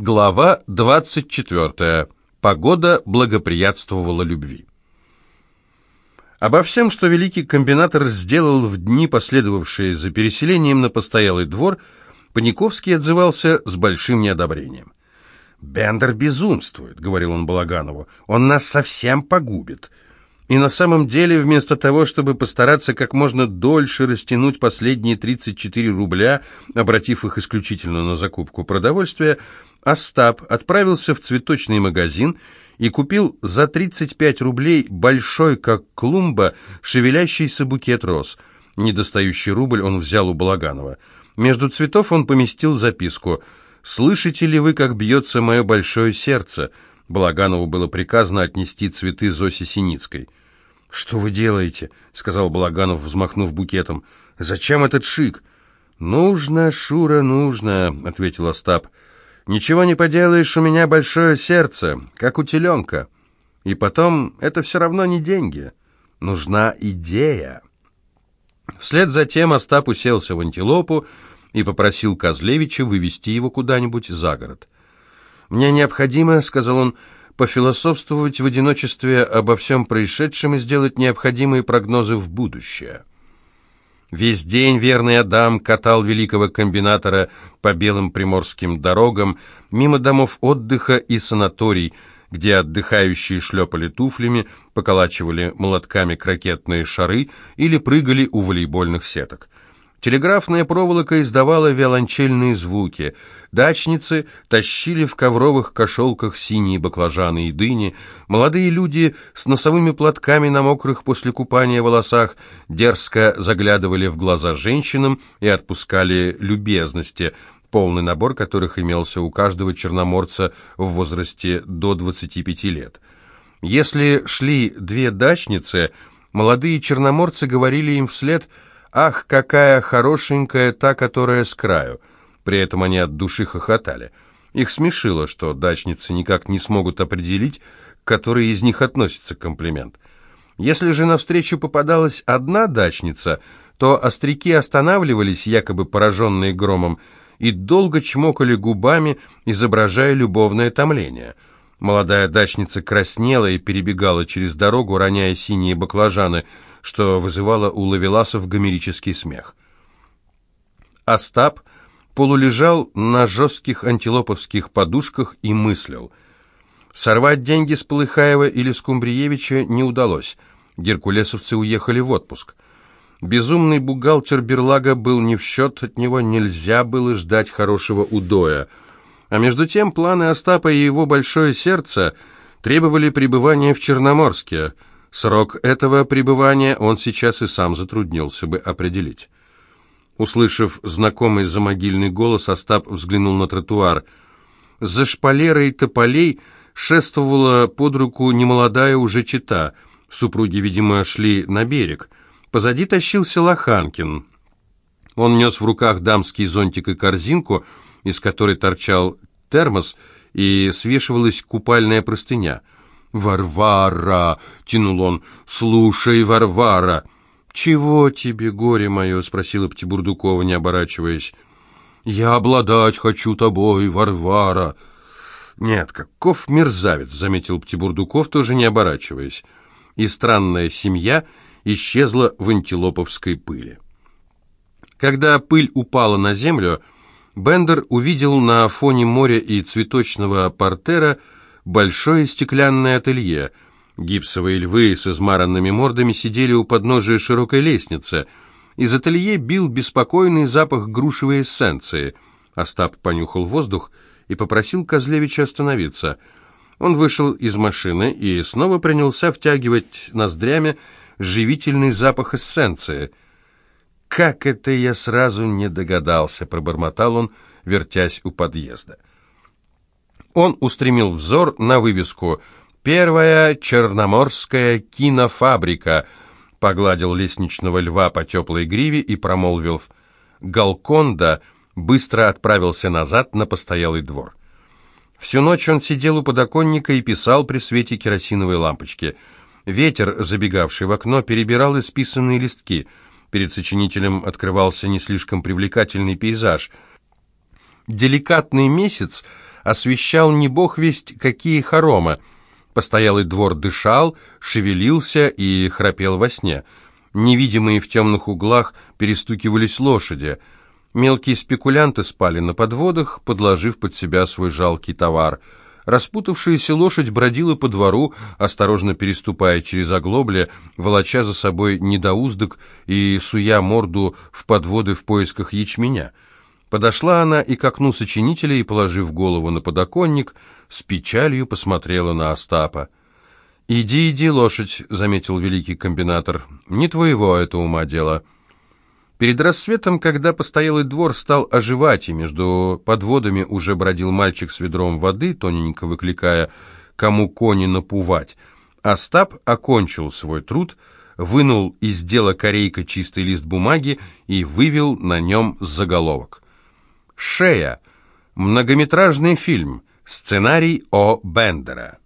Глава 24. Погода благоприятствовала любви. Обо всем, что великий комбинатор сделал в дни, последовавшие за переселением на постоялый двор, Паниковский отзывался с большим неодобрением. «Бендер безумствует», — говорил он Балаганову, — «он нас совсем погубит». И на самом деле, вместо того, чтобы постараться как можно дольше растянуть последние 34 рубля, обратив их исключительно на закупку продовольствия, Остап отправился в цветочный магазин и купил за 35 рублей большой, как клумба, шевелящийся букет роз. Недостающий рубль он взял у Балаганова. Между цветов он поместил записку «Слышите ли вы, как бьется мое большое сердце?» Балаганову было приказано отнести цветы Зосе Синицкой. «Что вы делаете?» — сказал Балаганов, взмахнув букетом. «Зачем этот шик?» «Нужно, Шура, нужно», — ответил Остап. «Ничего не поделаешь, у меня большое сердце, как у теленка. И потом, это все равно не деньги. Нужна идея». Вслед за тем Остап уселся в антилопу и попросил Козлевича вывести его куда-нибудь за город. «Мне необходимо», — сказал он, — пофилософствовать в одиночестве обо всем происшедшем и сделать необходимые прогнозы в будущее. Весь день верный Адам катал великого комбинатора по белым приморским дорогам, мимо домов отдыха и санаторий, где отдыхающие шлепали туфлями, поколачивали молотками крокетные шары или прыгали у волейбольных сеток. Телеграфная проволока издавала виолончельные звуки. Дачницы тащили в ковровых кошелках синие баклажаны и дыни. Молодые люди с носовыми платками на мокрых после купания волосах дерзко заглядывали в глаза женщинам и отпускали любезности, полный набор которых имелся у каждого черноморца в возрасте до 25 лет. Если шли две дачницы, молодые черноморцы говорили им вслед – «Ах, какая хорошенькая та, которая с краю!» При этом они от души хохотали. Их смешило, что дачницы никак не смогут определить, к которой из них относится комплимент. Если же навстречу попадалась одна дачница, то остряки останавливались, якобы пораженные громом, и долго чмокали губами, изображая любовное томление. Молодая дачница краснела и перебегала через дорогу, роняя синие баклажаны – что вызывало у лавеласов гомерический смех. Остап полулежал на жестких антилоповских подушках и мыслил. Сорвать деньги с Полыхаева или Скумбриевича не удалось. Геркулесовцы уехали в отпуск. Безумный бухгалтер Берлага был не в счет, от него нельзя было ждать хорошего удоя. А между тем планы Остапа и его большое сердце требовали пребывания в Черноморске – Срок этого пребывания он сейчас и сам затруднился бы определить. Услышав знакомый замогильный голос, Остап взглянул на тротуар. За шпалерой тополей шествовала под руку немолодая уже чита. Супруги, видимо, шли на берег. Позади тащился Лоханкин. Он нес в руках дамский зонтик и корзинку, из которой торчал термос, и свешивалась купальная простыня — «Варвара!» — тянул он. «Слушай, Варвара!» «Чего тебе, горе мое?» — спросила Птибурдукова, не оборачиваясь. «Я обладать хочу тобой, Варвара!» «Нет, каков мерзавец!» — заметил Птибурдуков, тоже не оборачиваясь. И странная семья исчезла в антилоповской пыли. Когда пыль упала на землю, Бендер увидел на фоне моря и цветочного портера — большое стеклянное ателье. Гипсовые львы с измаранными мордами сидели у подножия широкой лестницы. Из ателье бил беспокойный запах грушевой эссенции. Остап понюхал воздух и попросил Козлевича остановиться. Он вышел из машины и снова принялся втягивать ноздрями живительный запах эссенции. «Как это я сразу не догадался!» — пробормотал он, вертясь у подъезда. Он устремил взор на вывеску «Первая черноморская кинофабрика», погладил лестничного льва по теплой гриве и промолвил «Галконда» быстро отправился назад на постоялый двор. Всю ночь он сидел у подоконника и писал при свете керосиновой лампочки. Ветер, забегавший в окно, перебирал исписанные листки. Перед сочинителем открывался не слишком привлекательный пейзаж. Деликатный месяц освещал не бог весть какие хоромы. Постоялый двор дышал, шевелился и храпел во сне. Невидимые в темных углах перестукивались лошади. Мелкие спекулянты спали на подводах, подложив под себя свой жалкий товар — Распутавшаяся лошадь бродила по двору, осторожно переступая через оглобли, волоча за собой недоуздок и суя морду в подводы в поисках ячменя. Подошла она и к окну сочинителя и, положив голову на подоконник, с печалью посмотрела на Остапа. «Иди, иди, лошадь», — заметил великий комбинатор, — «не твоего это ума дело». Перед рассветом, когда постоялый двор стал оживать, и между подводами уже бродил мальчик с ведром воды, тоненько выкликая «кому кони напувать», Остап окончил свой труд, вынул из дела корейка чистый лист бумаги и вывел на нем заголовок. «Шея. Многометражный фильм. Сценарий О. Бендера».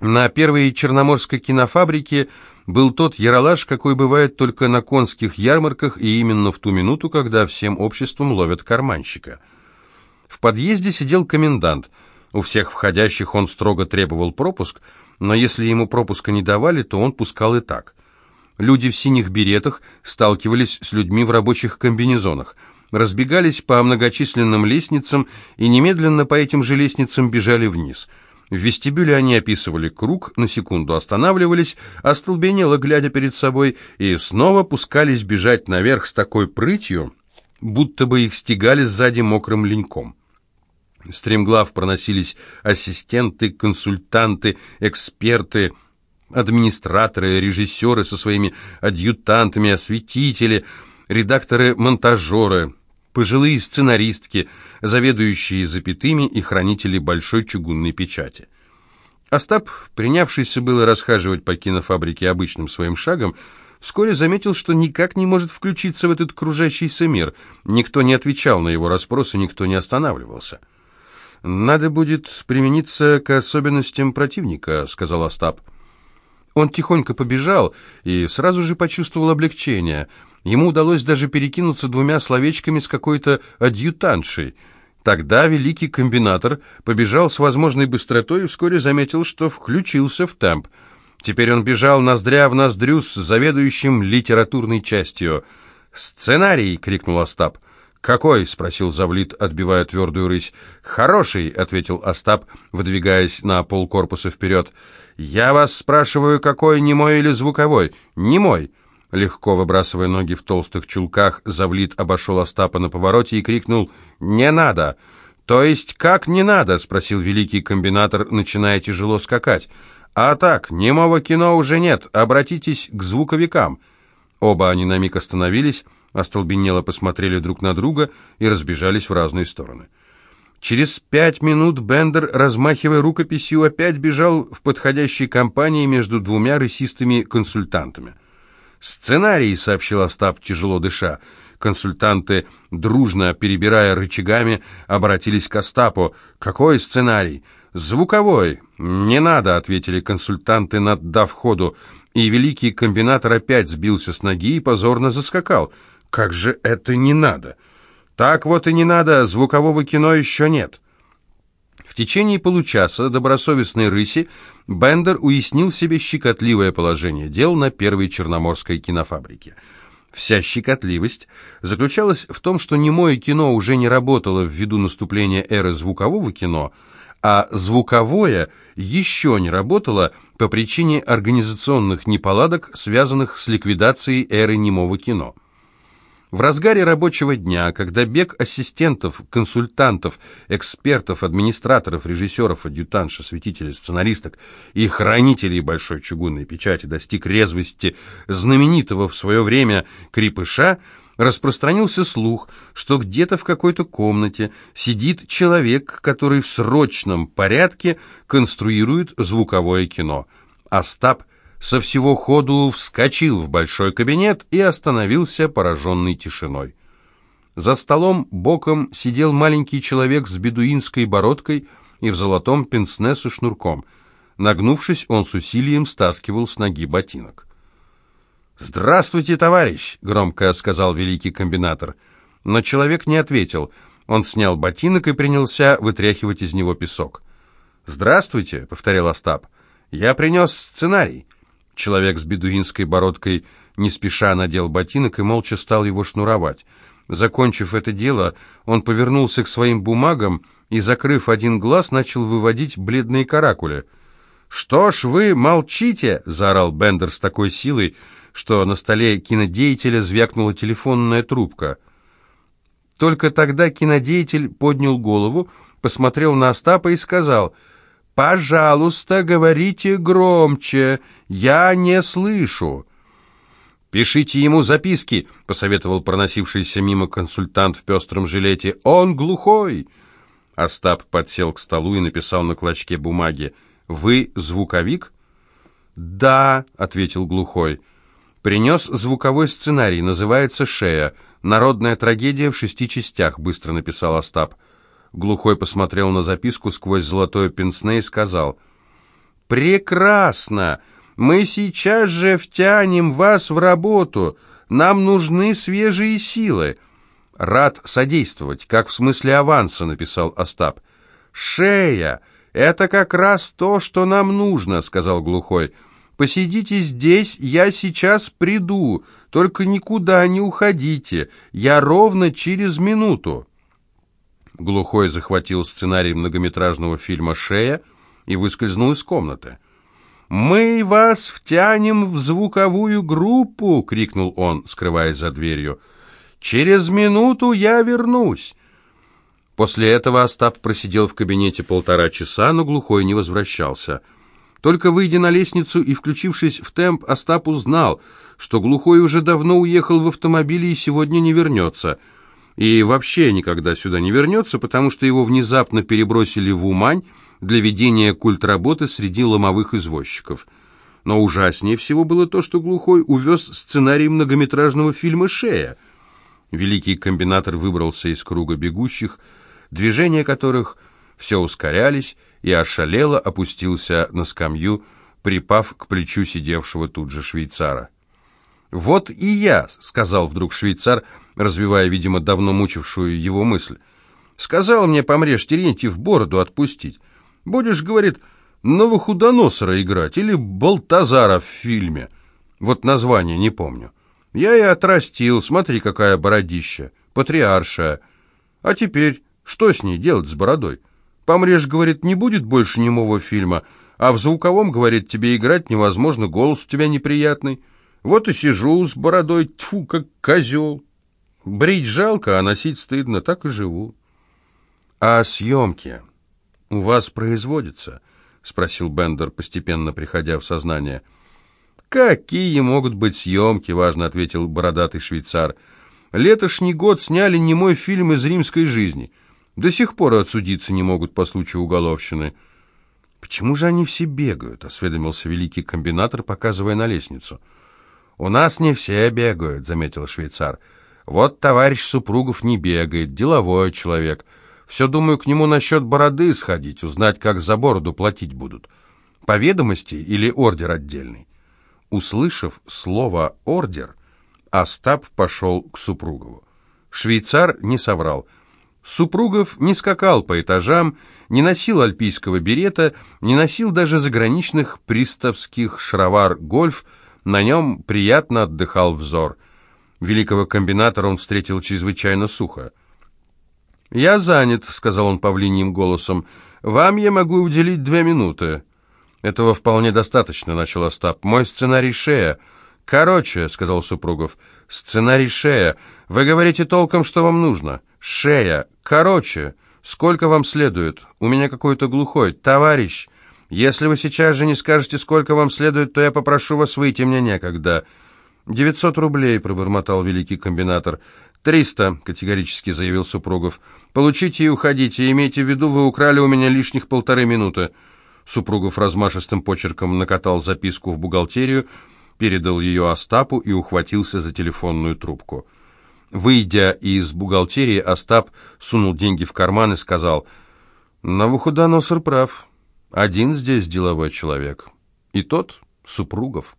На первой черноморской кинофабрике был тот яролаж, какой бывает только на конских ярмарках и именно в ту минуту, когда всем обществом ловят карманщика. В подъезде сидел комендант. У всех входящих он строго требовал пропуск, но если ему пропуска не давали, то он пускал и так. Люди в синих беретах сталкивались с людьми в рабочих комбинезонах, разбегались по многочисленным лестницам и немедленно по этим же лестницам бежали вниз – в вестибюле они описывали круг, на секунду останавливались, остолбенело, глядя перед собой, и снова пускались бежать наверх с такой прытью, будто бы их стегали сзади мокрым леньком. Стремглав проносились ассистенты, консультанты, эксперты, администраторы, режиссеры со своими адъютантами, осветители, редакторы-монтажеры, пожилые сценаристки, заведующие запятыми и хранители большой чугунной печати. Остап, принявшийся было расхаживать по кинофабрике обычным своим шагом, вскоре заметил, что никак не может включиться в этот кружащийся мир. Никто не отвечал на его расспросы, никто не останавливался. «Надо будет примениться к особенностям противника», — сказал Остап. Он тихонько побежал и сразу же почувствовал облегчение — Ему удалось даже перекинуться двумя словечками с какой-то адъютантшей. Тогда великий комбинатор побежал с возможной быстротой и вскоре заметил, что включился в темп. Теперь он бежал ноздря в ноздрю с заведующим литературной частью. «Сценарий!» — крикнул Остап. «Какой?» — спросил Завлит, отбивая твердую рысь. «Хороший!» — ответил Остап, выдвигаясь на полкорпуса вперед. «Я вас спрашиваю, какой, немой или звуковой?» «Немой!» Легко выбрасывая ноги в толстых чулках, Завлит обошел Остапа на повороте и крикнул «Не надо!» «То есть как не надо?» — спросил великий комбинатор, начиная тяжело скакать. «А так, немого кино уже нет, обратитесь к звуковикам». Оба они на миг остановились, остолбенело посмотрели друг на друга и разбежались в разные стороны. Через пять минут Бендер, размахивая рукописью, опять бежал в подходящей компании между двумя рысистыми консультантами. «Сценарий», — сообщил Остап, тяжело дыша. Консультанты, дружно перебирая рычагами, обратились к Остапу. «Какой сценарий?» «Звуковой». «Не надо», — ответили консультанты, наддав ходу. И великий комбинатор опять сбился с ноги и позорно заскакал. «Как же это не надо?» «Так вот и не надо, звукового кино еще нет». Течение получаса добросовестной рыси Бендер уяснил себе щекотливое положение дел на первой черноморской кинофабрике. Вся щекотливость заключалась в том, что немое кино уже не работало ввиду наступления эры звукового кино, а звуковое еще не работало по причине организационных неполадок, связанных с ликвидацией эры немого кино. В разгаре рабочего дня, когда бег ассистентов, консультантов, экспертов, администраторов, режиссеров, адъютантш, осветителей, сценаристок и хранителей большой чугунной печати достиг резвости знаменитого в свое время крепыша, распространился слух, что где-то в какой-то комнате сидит человек, который в срочном порядке конструирует звуковое кино. Остап со всего ходу вскочил в большой кабинет и остановился пораженный тишиной. За столом боком сидел маленький человек с бедуинской бородкой и в золотом пенсне со шнурком. Нагнувшись, он с усилием стаскивал с ноги ботинок. «Здравствуйте, товарищ!» — громко сказал великий комбинатор. Но человек не ответил. Он снял ботинок и принялся вытряхивать из него песок. «Здравствуйте», — повторил Остап. «Я принес сценарий». Человек с бедуинской бородкой не спеша надел ботинок и молча стал его шнуровать. Закончив это дело, он повернулся к своим бумагам и, закрыв один глаз, начал выводить бледные каракули. «Что ж вы молчите?» — заорал Бендер с такой силой, что на столе кинодеятеля звякнула телефонная трубка. Только тогда кинодеятель поднял голову, посмотрел на Остапа и сказал «Пожалуйста, говорите громче, я не слышу». «Пишите ему записки», — посоветовал проносившийся мимо консультант в пестром жилете. «Он глухой!» Остап подсел к столу и написал на клочке бумаги. «Вы звуковик?» «Да», — ответил глухой. «Принес звуковой сценарий, называется «Шея». Народная трагедия в шести частях», — быстро написал Остап. Глухой посмотрел на записку сквозь золотое пенсне и сказал. «Прекрасно! Мы сейчас же втянем вас в работу. Нам нужны свежие силы. Рад содействовать, как в смысле аванса, написал Остап. Шея, это как раз то, что нам нужно, сказал глухой. Посидите здесь, я сейчас приду. Только никуда не уходите. Я ровно через минуту. Глухой захватил сценарий многометражного фильма «Шея» и выскользнул из комнаты. «Мы вас втянем в звуковую группу!» — крикнул он, скрываясь за дверью. «Через минуту я вернусь!» После этого Остап просидел в кабинете полтора часа, но глухой не возвращался. Только выйдя на лестницу и включившись в темп, Остап узнал, что глухой уже давно уехал в автомобиле и сегодня не вернется. И вообще никогда сюда не вернется, потому что его внезапно перебросили в Умань, для ведения культработы среди ломовых извозчиков. Но ужаснее всего было то, что Глухой увез сценарий многометражного фильма «Шея». Великий комбинатор выбрался из круга бегущих, движения которых все ускорялись, и ошалело опустился на скамью, припав к плечу сидевшего тут же швейцара. «Вот и я», — сказал вдруг швейцар, развивая, видимо, давно мучившую его мысль. «Сказал мне, помрежь Терентьев, бороду отпустить. Будешь, говорит, Новохудоносора играть или Балтазара в фильме. Вот название не помню. Я и отрастил, смотри, какая бородища, патриаршая. А теперь что с ней делать с бородой? Помрешь, говорит, не будет больше немого фильма, а в звуковом, говорит, тебе играть невозможно, голос у тебя неприятный. Вот и сижу с бородой, тьфу, как козел. Брить жалко, а носить стыдно, так и живу. А съемки? «У вас производится?» — спросил Бендер, постепенно приходя в сознание. «Какие могут быть съемки?» — важно ответил бородатый швейцар. «Летошний год сняли немой фильм из римской жизни. До сих пор отсудиться не могут по случаю уголовщины». «Почему же они все бегают?» — осведомился великий комбинатор, показывая на лестницу. «У нас не все бегают», — заметил швейцар. «Вот товарищ Супругов не бегает, деловой человек». Все думаю к нему насчет бороды сходить, узнать, как за бороду платить будут. По ведомости или ордер отдельный? Услышав слово «ордер», Остап пошел к Супругову. Швейцар не соврал. Супругов не скакал по этажам, не носил альпийского берета, не носил даже заграничных приставских шаровар-гольф, на нем приятно отдыхал взор. Великого комбинатора он встретил чрезвычайно сухо. «Я занят», — сказал он павлиньим голосом. «Вам я могу уделить две минуты». «Этого вполне достаточно», — начал Остап. «Мой сценарий «Шея». «Короче», — сказал Супругов, — «сценарий «Шея». Вы говорите толком, что вам нужно». «Шея». «Короче». «Сколько вам следует? У меня какой-то глухой. Товарищ, если вы сейчас же не скажете, сколько вам следует, то я попрошу вас выйти, мне некогда». «Девятьсот рублей», — пробормотал великий комбинатор. «Триста», — категорически заявил Супругов. «Получите и уходите. Имейте в виду, вы украли у меня лишних полторы минуты». Супругов размашистым почерком накатал записку в бухгалтерию, передал ее Остапу и ухватился за телефонную трубку. Выйдя из бухгалтерии, Остап сунул деньги в карман и сказал, «Навуходоносор прав. Один здесь деловой человек. И тот Супругов».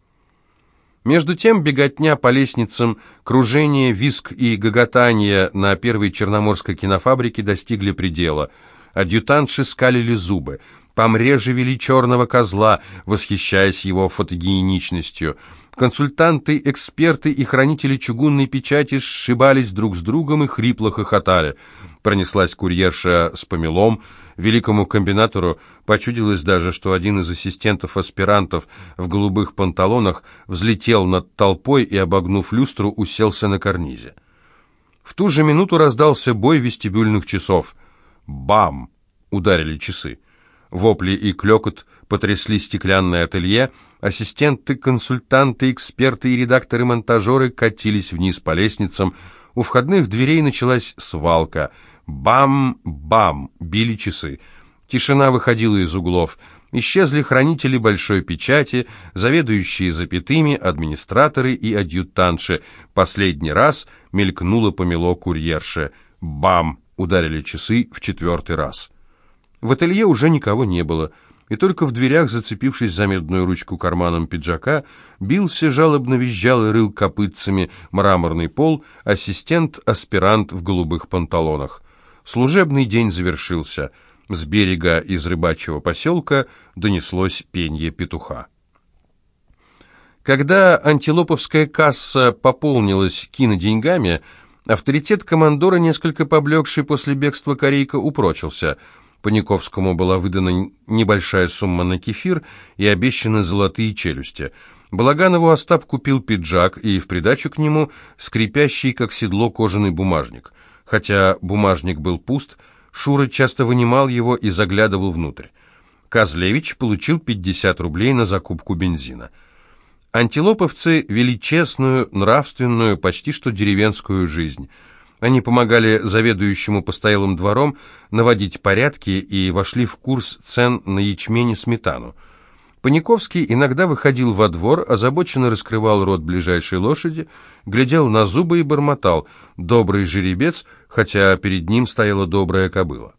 Между тем беготня по лестницам, кружение, виск и гоготание на первой черноморской кинофабрике достигли предела. Адъютантши скалили зубы. Помреже вели черного козла, восхищаясь его фотогеничностью. Консультанты, эксперты и хранители чугунной печати сшибались друг с другом и хрипло хохотали. Пронеслась курьерша с помелом, Великому комбинатору почудилось даже, что один из ассистентов-аспирантов в голубых панталонах взлетел над толпой и, обогнув люстру, уселся на карнизе. В ту же минуту раздался бой вестибюльных часов. Бам! Ударили часы. Вопли и клёкот потрясли стеклянное ателье, ассистенты, консультанты, эксперты и редакторы-монтажеры катились вниз по лестницам, у входных дверей началась свалка — Бам-бам! Били часы. Тишина выходила из углов. Исчезли хранители большой печати, заведующие запятыми, администраторы и адъютантши. Последний раз мелькнуло помело курьерше. Бам! Ударили часы в четвертый раз. В ателье уже никого не было, и только в дверях, зацепившись за медную ручку карманом пиджака, бился, жалобно визжал и рыл копытцами мраморный пол ассистент-аспирант в голубых панталонах. Служебный день завершился. С берега из рыбачьего поселка донеслось пенье петуха. Когда антилоповская касса пополнилась киноденьгами, авторитет командора, несколько поблекший после бегства корейка, упрочился. Паниковскому была выдана небольшая сумма на кефир и обещаны золотые челюсти. Балаганову Остап купил пиджак и в придачу к нему скрипящий, как седло, кожаный бумажник. Хотя бумажник был пуст, Шура часто вынимал его и заглядывал внутрь. Козлевич получил 50 рублей на закупку бензина. Антилоповцы вели честную, нравственную, почти что деревенскую жизнь. Они помогали заведующему постоялым двором наводить порядки и вошли в курс цен на ячмень и сметану. Паниковский иногда выходил во двор, озабоченно раскрывал рот ближайшей лошади, глядел на зубы и бормотал «добрый жеребец», хотя перед ним стояла добрая кобыла.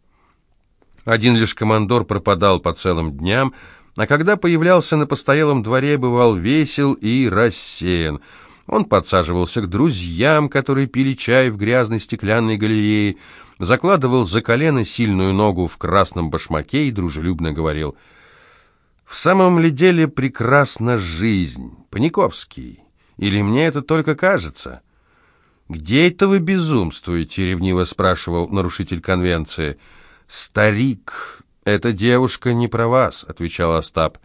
Один лишь командор пропадал по целым дням, а когда появлялся на постоялом дворе, бывал весел и рассеян. Он подсаживался к друзьям, которые пили чай в грязной стеклянной галерее, закладывал за колено сильную ногу в красном башмаке и дружелюбно говорил — в самом ли деле прекрасна жизнь, Паниковский? Или мне это только кажется? Где это вы безумствуете? ревниво спрашивал нарушитель конвенции. Старик, эта девушка не про вас, отвечал Остап.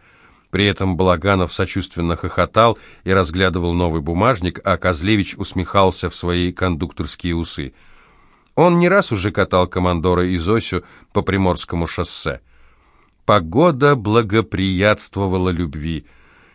При этом Балаганов сочувственно хохотал и разглядывал новый бумажник, а Козлевич усмехался в свои кондукторские усы. Он не раз уже катал командора и Зосю по Приморскому шоссе. Погода благоприятствовала любви.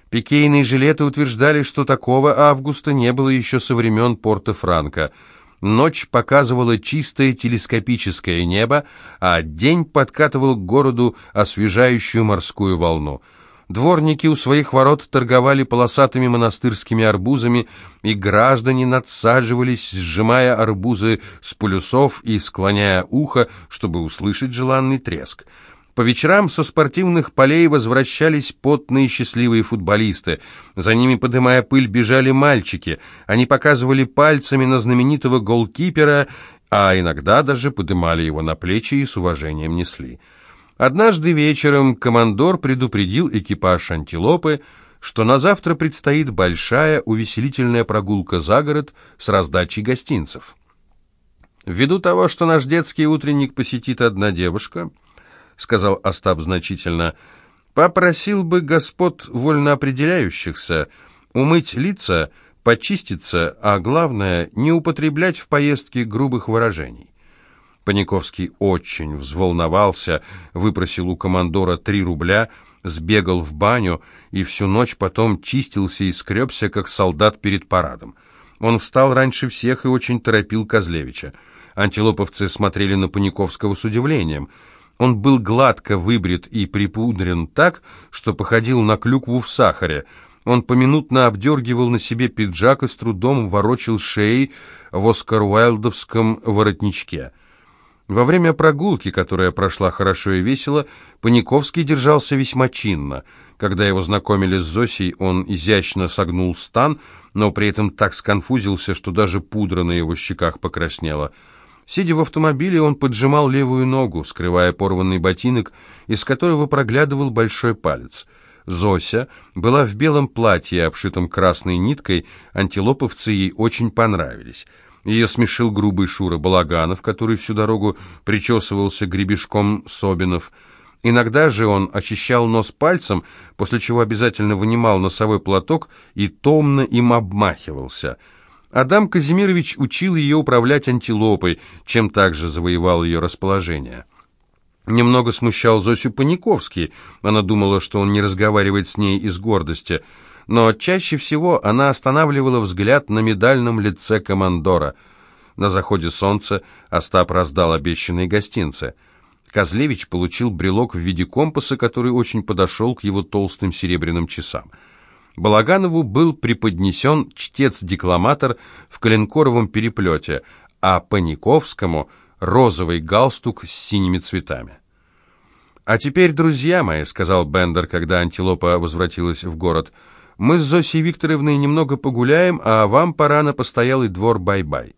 Пикейные жилеты утверждали, что такого августа не было еще со времен Порто-Франко. Ночь показывала чистое телескопическое небо, а день подкатывал к городу освежающую морскую волну. Дворники у своих ворот торговали полосатыми монастырскими арбузами, и граждане надсаживались, сжимая арбузы с полюсов и склоняя ухо, чтобы услышать желанный треск. По вечерам со спортивных полей возвращались потные счастливые футболисты. За ними, подымая пыль, бежали мальчики. Они показывали пальцами на знаменитого голкипера, а иногда даже подымали его на плечи и с уважением несли. Однажды вечером командор предупредил экипаж «Антилопы», что на завтра предстоит большая увеселительная прогулка за город с раздачей гостинцев. Ввиду того, что наш детский утренник посетит одна девушка, сказал Остап значительно, попросил бы господ вольноопределяющихся умыть лица, почиститься, а главное, не употреблять в поездке грубых выражений. Паниковский очень взволновался, выпросил у командора три рубля, сбегал в баню и всю ночь потом чистился и скребся, как солдат перед парадом. Он встал раньше всех и очень торопил Козлевича. Антилоповцы смотрели на Паниковского с удивлением – он был гладко выбрит и припудрен так, что походил на клюкву в сахаре. Он поминутно обдергивал на себе пиджак и с трудом ворочил шеей в оскар-уайлдовском воротничке. Во время прогулки, которая прошла хорошо и весело, Паниковский держался весьма чинно. Когда его знакомили с Зосей, он изящно согнул стан, но при этом так сконфузился, что даже пудра на его щеках покраснела. Сидя в автомобиле, он поджимал левую ногу, скрывая порванный ботинок, из которого проглядывал большой палец. Зося была в белом платье, обшитом красной ниткой, антилоповцы ей очень понравились. Ее смешил грубый Шура Балаганов, который всю дорогу причесывался гребешком Собинов. Иногда же он очищал нос пальцем, после чего обязательно вынимал носовой платок и томно им обмахивался. Адам Казимирович учил ее управлять антилопой, чем также завоевал ее расположение. Немного смущал Зосю Паниковский, она думала, что он не разговаривает с ней из гордости – но чаще всего она останавливала взгляд на медальном лице командора. На заходе солнца Остап раздал обещанные гостинцы. Козлевич получил брелок в виде компаса, который очень подошел к его толстым серебряным часам. Балаганову был преподнесен чтец-декламатор в коленкоровом переплете, а Паниковскому — розовый галстук с синими цветами. «А теперь, друзья мои», — сказал Бендер, когда антилопа возвратилась в город, — мы с Зосей Викторовной немного погуляем, а вам пора на постоялый двор бай-бай».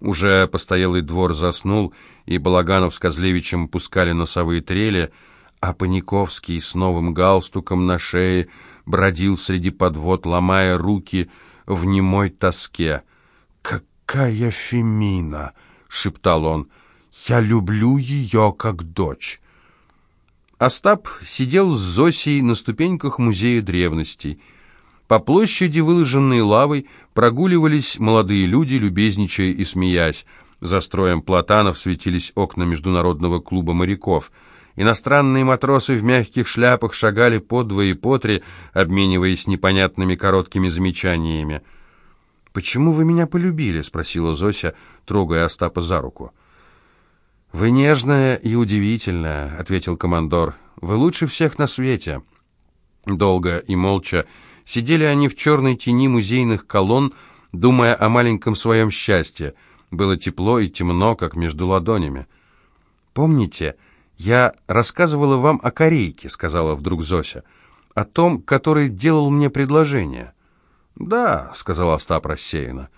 Уже постоялый двор заснул, и Балаганов с Козлевичем пускали носовые трели, а Паниковский с новым галстуком на шее бродил среди подвод, ломая руки в немой тоске. «Какая Фемина!» — шептал он. «Я люблю ее как дочь». Остап сидел с Зосей на ступеньках музея древностей. По площади, выложенной лавой, прогуливались молодые люди, любезничая и смеясь. За строем платанов светились окна Международного клуба моряков. Иностранные матросы в мягких шляпах шагали по двое и по три, обмениваясь непонятными короткими замечаниями. «Почему вы меня полюбили?» — спросила Зося, трогая Остапа за руку. «Вы нежная и удивительная», — ответил командор. «Вы лучше всех на свете». Долго и молча сидели они в черной тени музейных колонн, думая о маленьком своем счастье. Было тепло и темно, как между ладонями. «Помните, я рассказывала вам о корейке», — сказала вдруг Зося, — «о том, который делал мне предложение». «Да», — сказал Остап рассеянно.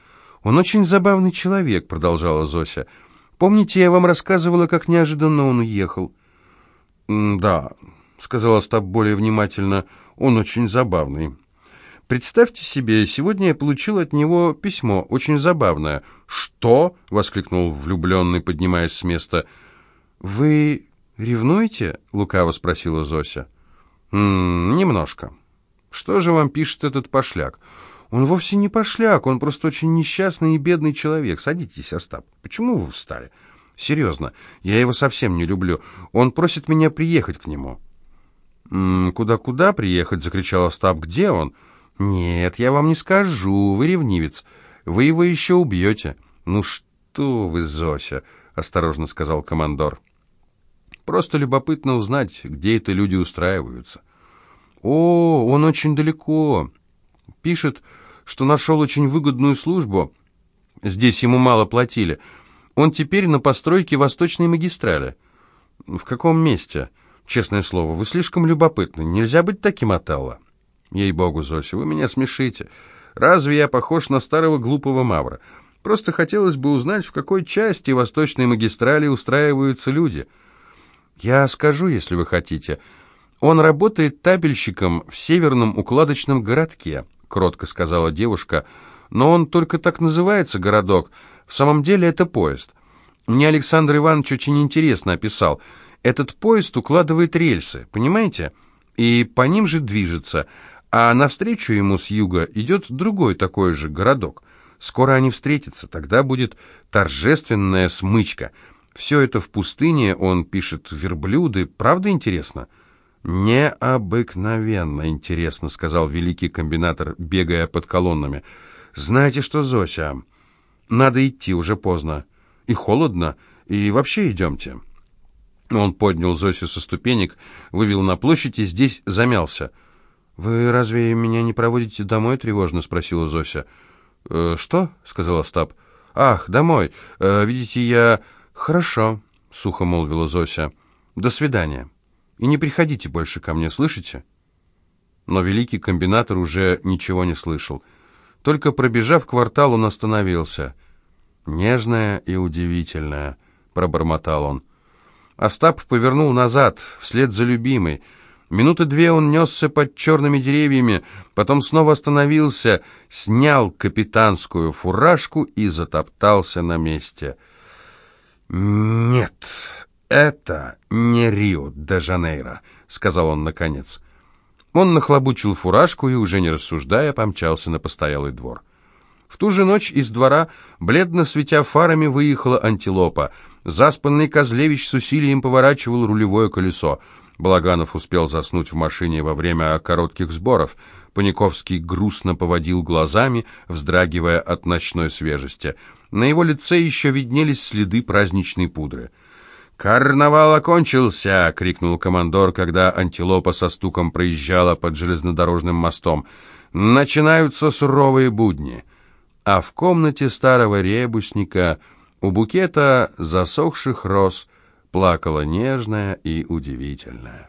«Он очень забавный человек», — продолжала Зося, — Помните, я вам рассказывала, как неожиданно он уехал?» «Да», — сказал Остап более внимательно, — «он очень забавный». «Представьте себе, сегодня я получил от него письмо, очень забавное». «Что?» — воскликнул влюбленный, поднимаясь с места. «Вы ревнуете?» — лукаво спросила Зося. «М -м, «Немножко». «Что же вам пишет этот пошляк?» Он вовсе не пошляк, он просто очень несчастный и бедный человек. Садитесь, Остап. Почему вы встали? Серьезно, я его совсем не люблю. Он просит меня приехать к нему. «Куда-куда приехать?» — закричал Остап. «Где он?» «Нет, я вам не скажу, вы ревнивец. Вы его еще убьете». «Ну что вы, Зося?» — осторожно сказал командор. «Просто любопытно узнать, где это люди устраиваются». «О, он очень далеко. Пишет, что нашел очень выгодную службу. Здесь ему мало платили. Он теперь на постройке Восточной магистрали. В каком месте? Честное слово, вы слишком любопытны. Нельзя быть таким Отелло. Ей-богу, Зося, вы меня смешите. Разве я похож на старого глупого мавра? Просто хотелось бы узнать, в какой части Восточной магистрали устраиваются люди. Я скажу, если вы хотите. Он работает табельщиком в северном укладочном городке. — кротко сказала девушка. «Но он только так называется, городок. В самом деле это поезд. Мне Александр Иванович очень интересно описал. Этот поезд укладывает рельсы, понимаете? И по ним же движется. А навстречу ему с юга идет другой такой же городок. Скоро они встретятся, тогда будет торжественная смычка. Все это в пустыне, он пишет верблюды. Правда интересно?» «Необыкновенно интересно», — сказал великий комбинатор, бегая под колоннами. «Знаете что, Зося, надо идти, уже поздно. И холодно, и вообще идемте». Он поднял Зосю со ступенек, вывел на площадь и здесь замялся. «Вы разве меня не проводите домой?» — тревожно спросила Зося. «Э, «Что?» — сказал Остап. «Ах, домой. Э, видите, я...» «Хорошо. — сухо молвила Зося. «До свидания. И не приходите больше ко мне, слышите?» Но великий комбинатор уже ничего не слышал. Только пробежав квартал, он остановился. «Нежная и удивительная», — пробормотал он. Остап повернул назад, вслед за любимой. Минуты две он несся под черными деревьями, потом снова остановился, снял капитанскую фуражку и затоптался на месте. «Нет, это не Рио-де-Жанейро», — сказал он наконец. Он нахлобучил фуражку и, уже не рассуждая, помчался на постоялый двор. В ту же ночь из двора, бледно светя фарами, выехала антилопа. Заспанный Козлевич с усилием поворачивал рулевое колесо. Балаганов успел заснуть в машине во время коротких сборов. Паниковский грустно поводил глазами, вздрагивая от ночной свежести. На его лице еще виднелись следы праздничной пудры. «Карнавал окончился!» — крикнул командор, когда антилопа со стуком проезжала под железнодорожным мостом. «Начинаются суровые будни!» А в комнате старого ребусника у букета засохших роз плакала нежная и удивительная.